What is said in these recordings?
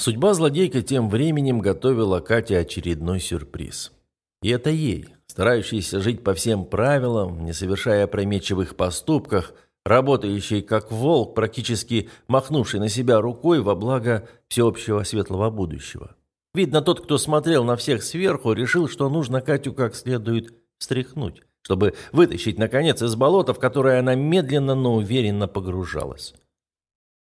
Судьба злодейка тем временем готовила Кате очередной сюрприз. И это ей, старающейся жить по всем правилам, не совершая опрометчивых поступках, работающей как волк, практически махнувший на себя рукой во благо всеобщего светлого будущего. Видно, тот, кто смотрел на всех сверху, решил, что нужно Катю как следует встряхнуть, чтобы вытащить, наконец, из болота, в которое она медленно, но уверенно погружалась.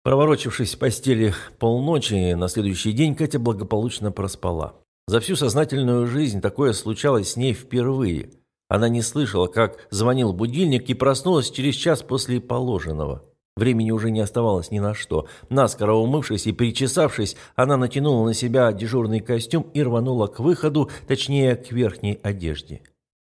Проворочившись в постели полночи, на следующий день Катя благополучно проспала. За всю сознательную жизнь такое случалось с ней впервые. Она не слышала, как звонил будильник и проснулась через час после положенного. Времени уже не оставалось ни на что. Наскоро умывшись и причесавшись, она натянула на себя дежурный костюм и рванула к выходу, точнее, к верхней одежде.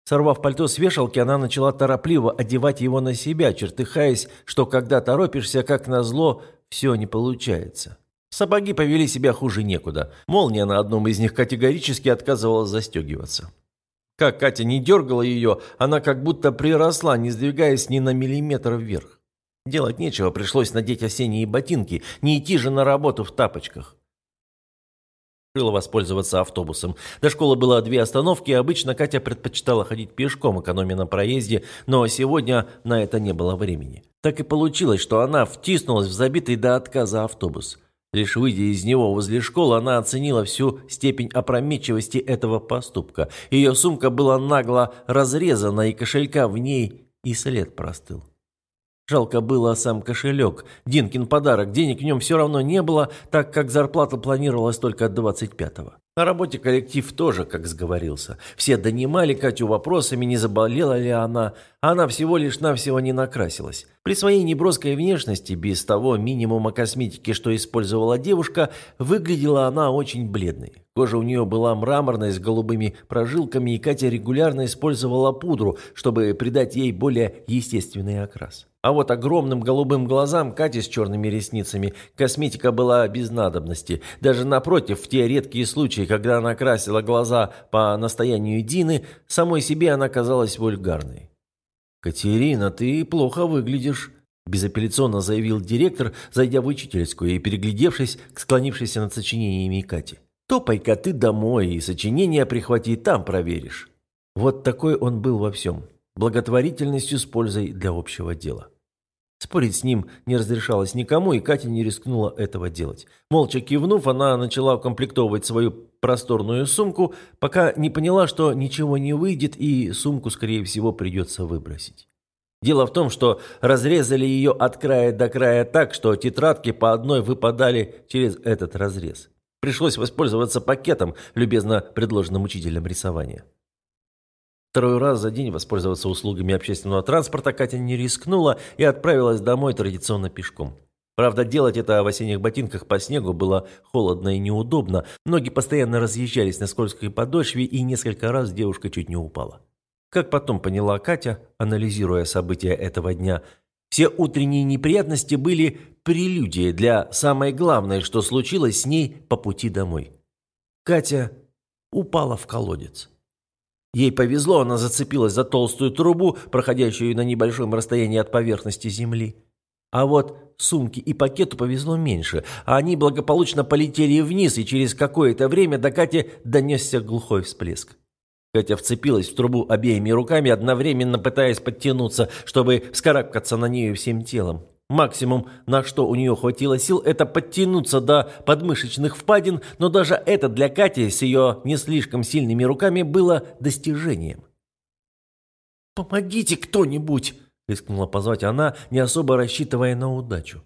Сорвав пальто с вешалки, она начала торопливо одевать его на себя, чертыхаясь, что когда торопишься, как назло, все не получается. Сапоги повели себя хуже некуда. Молния на одном из них категорически отказывалась застегиваться. Как Катя не дергала ее, она как будто приросла, не сдвигаясь ни на миллиметр вверх. Делать нечего, пришлось надеть осенние ботинки, не идти же на работу в тапочках. Решила воспользоваться автобусом. До школы было две остановки, обычно Катя предпочитала ходить пешком, экономя на проезде, но сегодня на это не было времени. Так и получилось, что она втиснулась в забитый до отказа автобус. Лишь выйдя из него возле школы, она оценила всю степень опрометчивости этого поступка. Ее сумка была нагло разрезана, и кошелька в ней и след простыл. Жалко было сам кошелек. Динкин подарок. Денег в нем все равно не было, так как зарплата планировалась только от 25-го. На работе коллектив тоже, как сговорился. Все донимали Катю вопросами, не заболела ли она. Она всего лишь навсего не накрасилась. При своей неброской внешности, без того минимума косметики, что использовала девушка, выглядела она очень бледной. Кожа у нее была мраморной, с голубыми прожилками, и Катя регулярно использовала пудру, чтобы придать ей более естественный окрас. А вот огромным голубым глазам Кати с черными ресницами косметика была без надобности. Даже напротив, в те редкие случаи, когда она красила глаза по настоянию Дины, самой себе она казалась вульгарной. «Катерина, ты плохо выглядишь», – безапелляционно заявил директор, зайдя в учительскую и переглядевшись к склонившейся над сочинениями Кати. «Топай-ка ты домой и сочинения прихвати, там проверишь». Вот такой он был во всем. Благотворительностью с пользой для общего дела. Спорить с ним не разрешалось никому, и Катя не рискнула этого делать. Молча кивнув, она начала укомплектовывать свою просторную сумку, пока не поняла, что ничего не выйдет, и сумку, скорее всего, придется выбросить. Дело в том, что разрезали ее от края до края так, что тетрадки по одной выпадали через этот разрез. Пришлось воспользоваться пакетом, любезно предложенным учителем рисования. Второй раз за день воспользоваться услугами общественного транспорта Катя не рискнула и отправилась домой традиционно пешком. Правда, делать это в осенних ботинках по снегу было холодно и неудобно. Ноги постоянно разъезжались на скользкой подошве, и несколько раз девушка чуть не упала. Как потом поняла Катя, анализируя события этого дня, все утренние неприятности были прелюдией для самой главной, что случилось с ней по пути домой. Катя упала в колодец. Ей повезло, она зацепилась за толстую трубу, проходящую на небольшом расстоянии от поверхности земли. А вот сумке и пакету повезло меньше, а они благополучно полетели вниз, и через какое-то время до Кати донесся глухой всплеск. Катя вцепилась в трубу обеими руками, одновременно пытаясь подтянуться, чтобы вскарабкаться на нее всем телом. Максимум, на что у нее хватило сил, это подтянуться до подмышечных впадин, но даже это для Кати с ее не слишком сильными руками было достижением. «Помогите кто-нибудь!» – рискнула позвать она, не особо рассчитывая на удачу.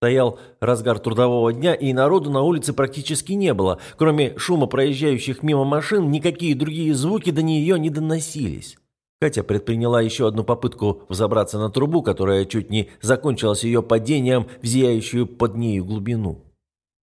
Стоял разгар трудового дня, и народу на улице практически не было. Кроме шума проезжающих мимо машин, никакие другие звуки до нее не доносились. Катя предприняла еще одну попытку взобраться на трубу, которая чуть не закончилась ее падением в зияющую под нею глубину.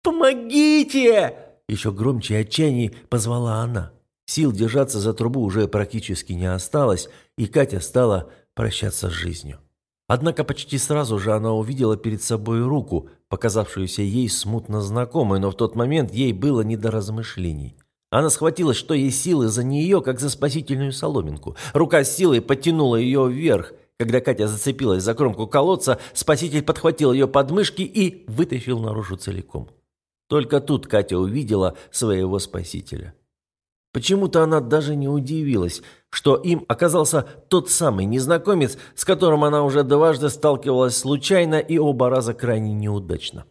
«Помогите!» Еще громче и отчаянней позвала она. Сил держаться за трубу уже практически не осталось, и Катя стала прощаться с жизнью. Однако почти сразу же она увидела перед собой руку, показавшуюся ей смутно знакомой, но в тот момент ей было не до размышлений. Она схватилась, что есть силы, за нее, как за спасительную соломинку. Рука с силой подтянула ее вверх. Когда Катя зацепилась за кромку колодца, спаситель подхватил ее подмышки и вытащил наружу целиком. Только тут Катя увидела своего спасителя. Почему-то она даже не удивилась, что им оказался тот самый незнакомец, с которым она уже дважды сталкивалась случайно и оба раза крайне неудачно.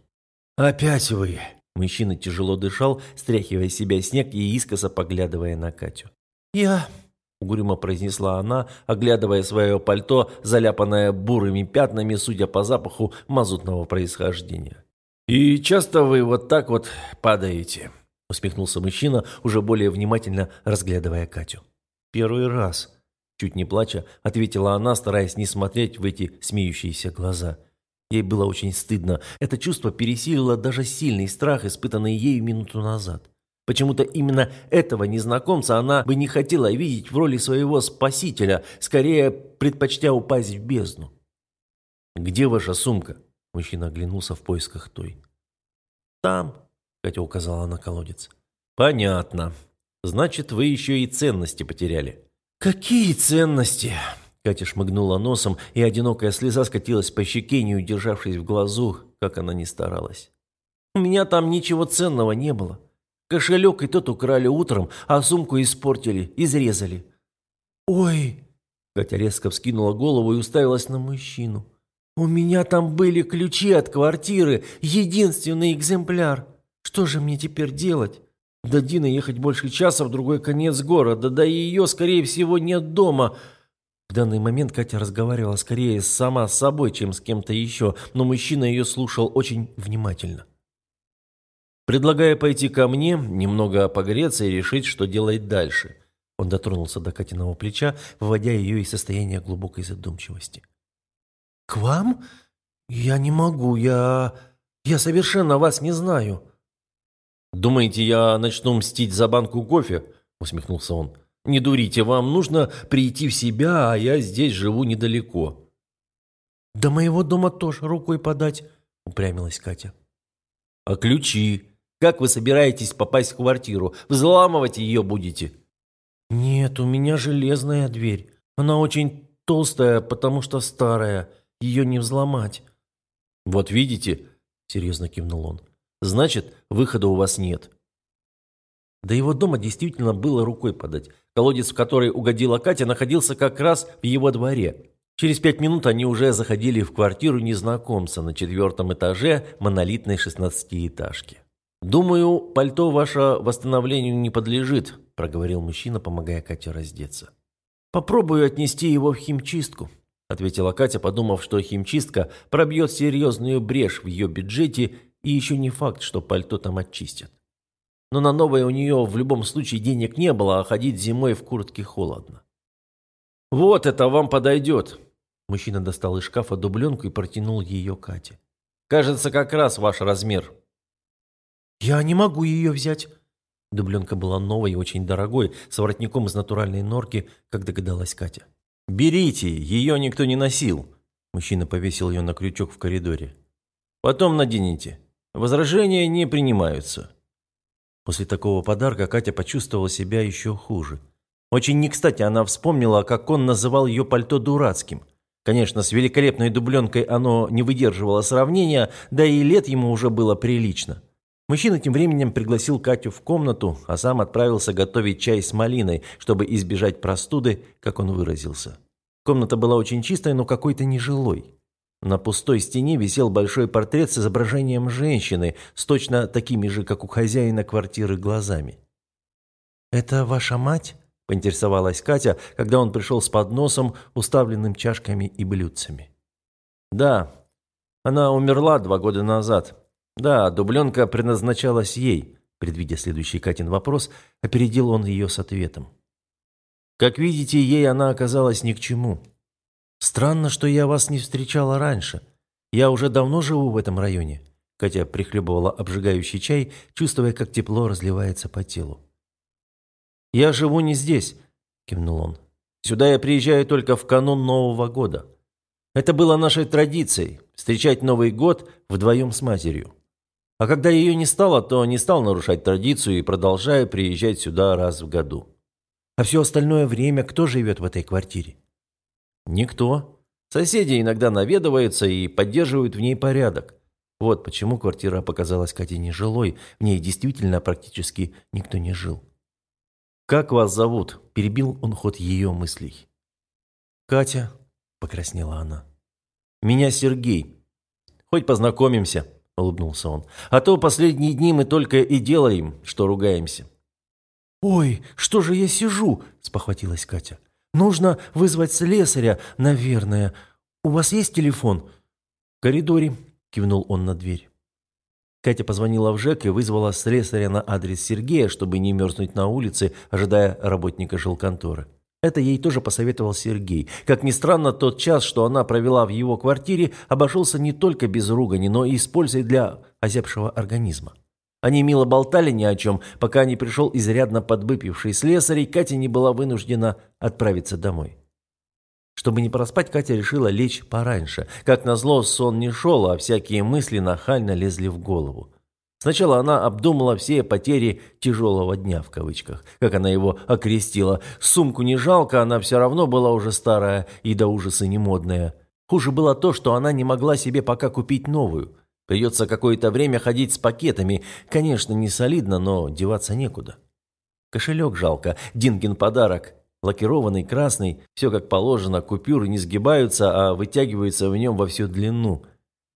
«Опять вы!» Мужчина тяжело дышал, стряхивая с себя снег и искоса поглядывая на Катю. «Я...» — угрюмо произнесла она, оглядывая свое пальто, заляпанное бурыми пятнами, судя по запаху мазутного происхождения. «И часто вы вот так вот падаете?» — усмехнулся мужчина, уже более внимательно разглядывая Катю. «Первый раз», — чуть не плача, ответила она, стараясь не смотреть в эти смеющиеся глаза. Ей было очень стыдно. Это чувство пересилило даже сильный страх, испытанный ею минуту назад. Почему-то именно этого незнакомца она бы не хотела видеть в роли своего спасителя, скорее предпочтя упасть в бездну. «Где ваша сумка?» Мужчина оглянулся в поисках той. «Там», Катя указала на колодец. «Понятно. Значит, вы еще и ценности потеряли». «Какие ценности?» Катя шмыгнула носом, и одинокая слеза скатилась по щеке, не удержавшись в глазу, как она ни старалась. «У меня там ничего ценного не было. Кошелек и тот украли утром, а сумку испортили, изрезали». «Ой!» Катя резко вскинула голову и уставилась на мужчину. «У меня там были ключи от квартиры, единственный экземпляр. Что же мне теперь делать? До Дины ехать больше часа в другой конец города, да и ее, скорее всего, нет дома. В данный момент Катя разговаривала скорее сама с собой, чем с кем-то еще, но мужчина ее слушал очень внимательно. Предлагая пойти ко мне, немного погреться и решить, что делать дальше. Он дотронулся до Катиного плеча, выводя ее из состояния глубокой задумчивости. «К вам? Я не могу, я... я совершенно вас не знаю». «Думаете, я начну мстить за банку кофе?» – усмехнулся он. «Не дурите, вам нужно прийти в себя, а я здесь живу недалеко». «До моего дома тоже рукой подать», – упрямилась Катя. «А ключи? Как вы собираетесь попасть в квартиру? Взламывать ее будете?» «Нет, у меня железная дверь. Она очень толстая, потому что старая. Ее не взломать». «Вот видите?» – серьезно кивнул он. Значит, выхода у вас нет. До его дома действительно было рукой подать. Колодец, в который угодила Катя, находился как раз в его дворе. Через пять минут они уже заходили в квартиру незнакомца на четвертом этаже монолитной шестнадцатиэтажки. «Думаю, пальто ваше восстановлению не подлежит», – проговорил мужчина, помогая Кате раздеться. «Попробую отнести его в химчистку», – ответила Катя, подумав, что химчистка пробьет серьезную брешь в ее бюджете и еще не факт, что пальто там очистят. Но на новое у нее в любом случае денег не было, а ходить зимой в куртке холодно. «Вот это вам подойдет!» Мужчина достал из шкафа дубленку и протянул ее Кате. «Кажется, как раз ваш размер». «Я не могу ее взять». Дубленка была новой и очень дорогой, с воротником из натуральной норки, как догадалась Катя. «Берите, ее никто не носил». Мужчина повесил ее на крючок в коридоре. «Потом наденете». Возражения не принимаются. После такого подарка Катя почувствовала себя еще хуже. Очень не кстати она вспомнила, как он называл ее пальто дурацким. Конечно, с великолепной дубленкой оно не выдерживало сравнения, да и лет ему уже было прилично. Мужчина тем временем пригласил Катю в комнату, а сам отправился готовить чай с малиной, чтобы избежать простуды, как он выразился. Комната была очень чистая, но какой-то нежилой. На пустой стене висел большой портрет с изображением женщины, с точно такими же, как у хозяина квартиры, глазами. «Это ваша мать?» – поинтересовалась Катя, когда он пришел с подносом, уставленным чашками и блюдцами. «Да, она умерла два года назад. Да, дубленка предназначалась ей», – предвидя следующий Катин вопрос, опередил он ее с ответом. «Как видите, ей она оказалась ни к чему». «Странно, что я вас не встречала раньше. Я уже давно живу в этом районе». Катя прихлебывала обжигающий чай, чувствуя, как тепло разливается по телу. «Я живу не здесь», – кивнул он. «Сюда я приезжаю только в канун Нового года. Это было нашей традицией – встречать Новый год вдвоем с матерью. А когда ее не стало, то не стал нарушать традицию и продолжаю приезжать сюда раз в году». «А все остальное время кто живет в этой квартире?» Никто. Соседи иногда наведываются и поддерживают в ней порядок. Вот почему квартира показалась Кате нежилой, в ней действительно практически никто не жил. «Как вас зовут?» – перебил он ход ее мыслей. «Катя», – покраснела она. «Меня Сергей. Хоть познакомимся», – улыбнулся он. «А то последние дни мы только и делаем, что ругаемся». «Ой, что же я сижу?» – спохватилась Катя. «Нужно вызвать слесаря, наверное. У вас есть телефон?» «В коридоре», – кивнул он на дверь. Катя позвонила в ЖЭК и вызвала слесаря на адрес Сергея, чтобы не мерзнуть на улице, ожидая работника жилконторы. Это ей тоже посоветовал Сергей. Как ни странно, тот час, что она провела в его квартире, обошелся не только без ругани, но и с пользой для озябшего организма. Они мило болтали ни о чем, пока не пришел изрядно подвыпивший слесарь, и Катя не была вынуждена отправиться домой. Чтобы не проспать, Катя решила лечь пораньше. Как назло, сон не шел, а всякие мысли нахально лезли в голову. Сначала она обдумала все потери «тяжелого дня» в кавычках, как она его окрестила. Сумку не жалко, она все равно была уже старая и до ужаса немодная. Хуже было то, что она не могла себе пока купить новую. Придется какое-то время ходить с пакетами. Конечно, не солидно, но деваться некуда. Кошелек жалко. Динкин подарок. Лакированный, красный. Все как положено. Купюры не сгибаются, а вытягиваются в нем во всю длину.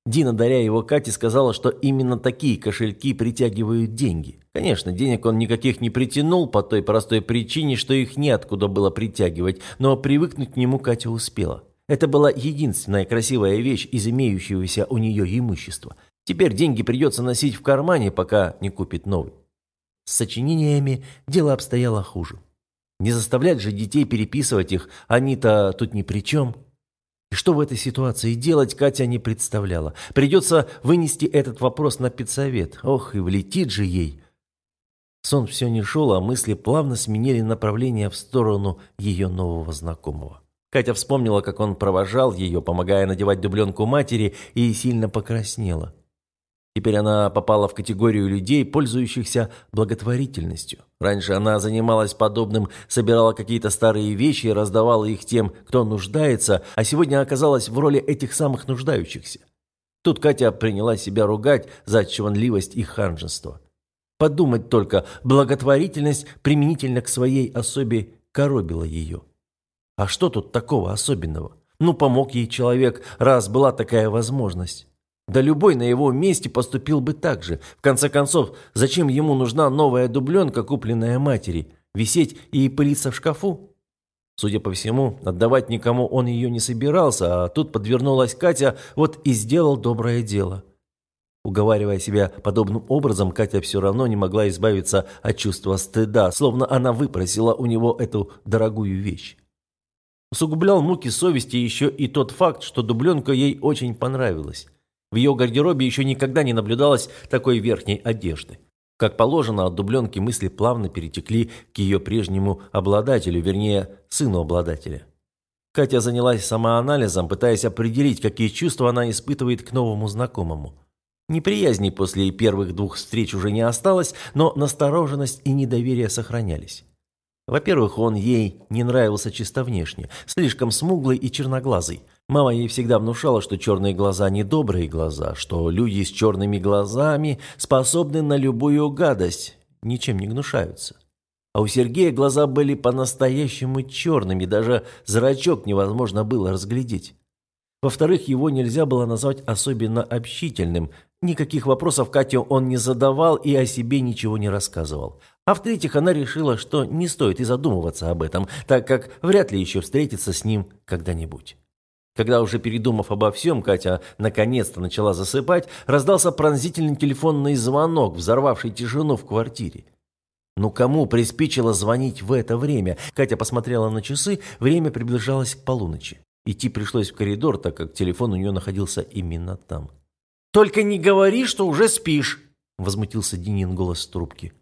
Дина, даря его Кате, сказала, что именно такие кошельки притягивают деньги. Конечно, денег он никаких не притянул по той простой причине, что их неоткуда было притягивать, но привыкнуть к нему Катя успела. Это была единственная красивая вещь из имеющегося у нее имущества. Теперь деньги придется носить в кармане, пока не купит новый. С сочинениями дело обстояло хуже. Не заставлять же детей переписывать их, они-то тут ни при чем. И что в этой ситуации делать, Катя не представляла. Придется вынести этот вопрос на педсовет. Ох, и влетит же ей. Сон все не шел, а мысли плавно сменили направление в сторону ее нового знакомого. Катя вспомнила, как он провожал ее, помогая надевать дубленку матери, и сильно покраснела. Теперь она попала в категорию людей, пользующихся благотворительностью. Раньше она занималась подобным, собирала какие-то старые вещи и раздавала их тем, кто нуждается, а сегодня оказалась в роли этих самых нуждающихся. Тут Катя приняла себя ругать за чванливость и ханжество. Подумать только, благотворительность применительно к своей особе коробила ее. А что тут такого особенного? Ну, помог ей человек, раз была такая возможность. Да любой на его месте поступил бы так же. В конце концов, зачем ему нужна новая дубленка, купленная матери? Висеть и пылиться в шкафу? Судя по всему, отдавать никому он ее не собирался, а тут подвернулась Катя, вот и сделал доброе дело. Уговаривая себя подобным образом, Катя все равно не могла избавиться от чувства стыда, словно она выпросила у него эту дорогую вещь. Усугублял муки совести еще и тот факт, что дубленка ей очень понравилась. В ее гардеробе еще никогда не наблюдалось такой верхней одежды. Как положено, от дубленки мысли плавно перетекли к ее прежнему обладателю, вернее, сыну обладателя. Катя занялась самоанализом, пытаясь определить, какие чувства она испытывает к новому знакомому. Неприязни после первых двух встреч уже не осталось, но настороженность и недоверие сохранялись. Во-первых, он ей не нравился чисто внешне, слишком смуглый и черноглазый. Мама ей всегда внушала, что черные глаза не добрые глаза, что люди с черными глазами способны на любую гадость, ничем не гнушаются. А у Сергея глаза были по-настоящему черными, даже зрачок невозможно было разглядеть. Во-вторых, его нельзя было назвать особенно общительным. Никаких вопросов Кате он не задавал и о себе ничего не рассказывал. А в-третьих, она решила, что не стоит и задумываться об этом, так как вряд ли еще встретится с ним когда-нибудь. Когда уже передумав обо всем, Катя наконец-то начала засыпать, раздался пронзительный телефонный звонок, взорвавший тишину в квартире. Ну кому приспичило звонить в это время? Катя посмотрела на часы, время приближалось к полуночи. Идти пришлось в коридор, так как телефон у нее находился именно там. «Только не говори, что уже спишь!» – возмутился Денин голос трубки.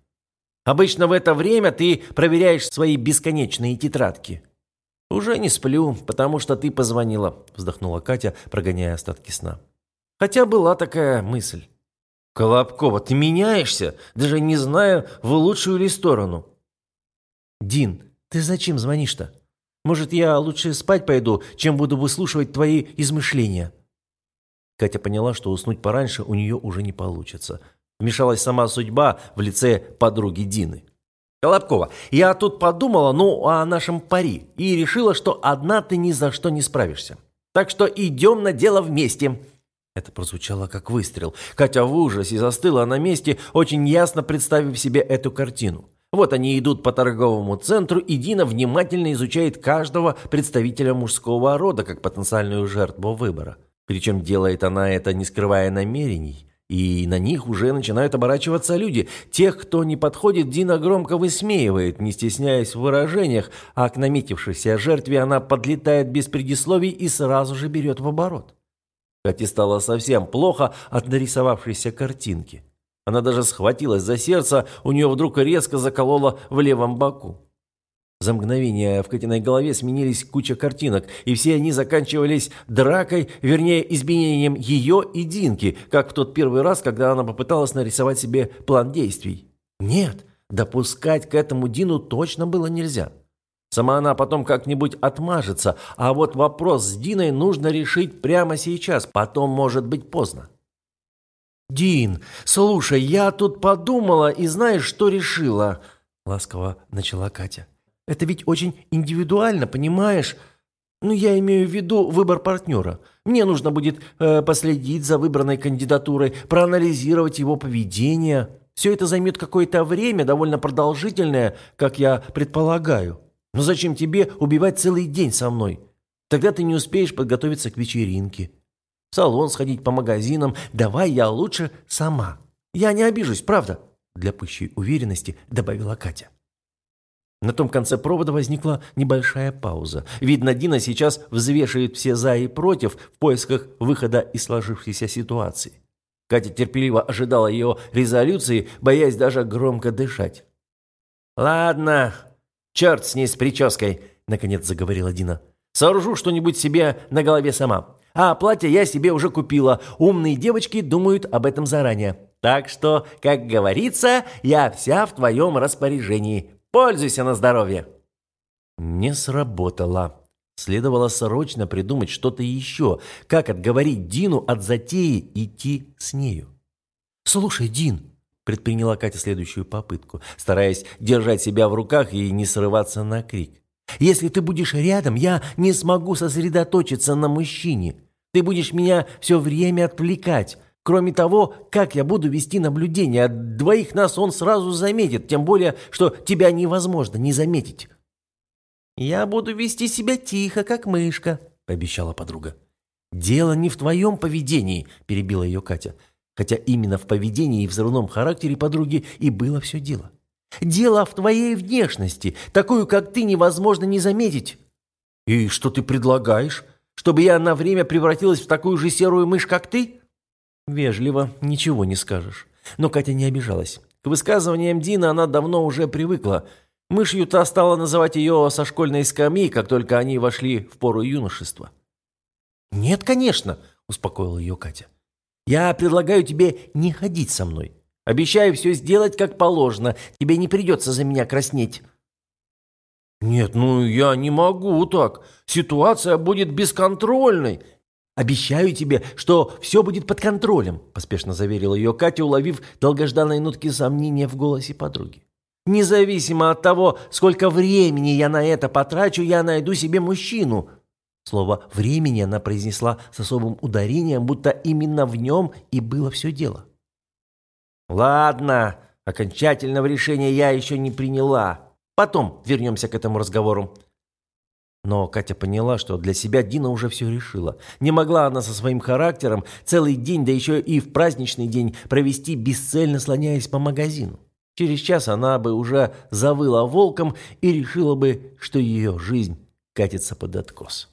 Обычно в это время ты проверяешь свои бесконечные тетрадки». «Уже не сплю, потому что ты позвонила», – вздохнула Катя, прогоняя остатки сна. «Хотя была такая мысль». «Колобкова, ты меняешься, даже не знаю, в лучшую ли сторону». «Дин, ты зачем звонишь-то? Может, я лучше спать пойду, чем буду выслушивать твои измышления?» Катя поняла, что уснуть пораньше у нее уже не получится. Вмешалась сама судьба в лице подруги Дины. «Колобкова, я тут подумала, ну, о нашем пари, и решила, что одна ты ни за что не справишься. Так что идем на дело вместе». Это прозвучало как выстрел. Катя в ужасе застыла на месте, очень ясно представив себе эту картину. Вот они идут по торговому центру, и Дина внимательно изучает каждого представителя мужского рода как потенциальную жертву выбора. Причем делает она это, не скрывая намерений. И на них уже начинают оборачиваться люди. Тех, кто не подходит, Дина громко высмеивает, не стесняясь в выражениях, а к наметившейся жертве она подлетает без предисловий и сразу же берет в оборот. Кате стало совсем плохо от нарисовавшейся картинки. Она даже схватилась за сердце, у нее вдруг резко закололо в левом боку. За мгновение в Катиной голове сменились куча картинок, и все они заканчивались дракой, вернее, изменением ее и Динки, как в тот первый раз, когда она попыталась нарисовать себе план действий. Нет, допускать к этому Дину точно было нельзя. Сама она потом как-нибудь отмажется, а вот вопрос с Диной нужно решить прямо сейчас, потом может быть поздно. «Дин, слушай, я тут подумала и знаешь, что решила?» — ласково начала Катя. Это ведь очень индивидуально, понимаешь? Ну, я имею в виду выбор партнера. Мне нужно будет э, последить за выбранной кандидатурой, проанализировать его поведение. Все это займет какое-то время, довольно продолжительное, как я предполагаю. Но зачем тебе убивать целый день со мной? Тогда ты не успеешь подготовиться к вечеринке. В салон сходить по магазинам. Давай я лучше сама. Я не обижусь, правда?» Для пущей уверенности добавила Катя. На том конце провода возникла небольшая пауза. Видно, Дина сейчас взвешивает все «за» и «против» в поисках выхода из сложившейся ситуации. Катя терпеливо ожидала ее резолюции, боясь даже громко дышать. «Ладно, черт с ней с прической», — наконец заговорила Дина. «Сооружу что-нибудь себе на голове сама. А платье я себе уже купила. Умные девочки думают об этом заранее. Так что, как говорится, я вся в твоем распоряжении. Пользуйся на здоровье!» Не сработало. Следовало срочно придумать что-то еще, как отговорить Дину от затеи идти с нею. «Слушай, Дин», — предприняла Катя следующую попытку, стараясь держать себя в руках и не срываться на крик. «Если ты будешь рядом, я не смогу сосредоточиться на мужчине. Ты будешь меня все время отвлекать. Кроме того, как я буду вести наблюдение? От двоих нас он сразу заметит, тем более, что тебя невозможно не заметить». «Я буду вести себя тихо, как мышка», — пообещала подруга. «Дело не в твоем поведении», — перебила ее Катя. Хотя именно в поведении и взрывном характере подруги и было все дело. «Дело в твоей внешности. Такую, как ты, невозможно не заметить». «И что ты предлагаешь? Чтобы я на время превратилась в такую же серую мышь, как ты?» Вежливо, ничего не скажешь. Но Катя не обижалась. К высказываниям Дина она давно уже привыкла. Мышью та стала называть ее со школьной скамьи, как только они вошли в пору юношества. «Нет, конечно», — успокоила ее Катя. «Я предлагаю тебе не ходить со мной. Обещаю все сделать как положено. Тебе не придется за меня краснеть». «Нет, ну я не могу так. Ситуация будет бесконтрольной. «Обещаю тебе, что все будет под контролем», – поспешно заверила ее Катя, уловив долгожданные нотки сомнения в голосе подруги. «Независимо от того, сколько времени я на это потрачу, я найду себе мужчину». Слово «времени» она произнесла с особым ударением, будто именно в нем и было все дело. «Ладно, окончательного решения я еще не приняла. Потом вернемся к этому разговору. Но Катя поняла, что для себя Дина уже все решила. Не могла она со своим характером целый день, да еще и в праздничный день, провести бесцельно слоняясь по магазину. Через час она бы уже завыла волком и решила бы, что ее жизнь катится под откос.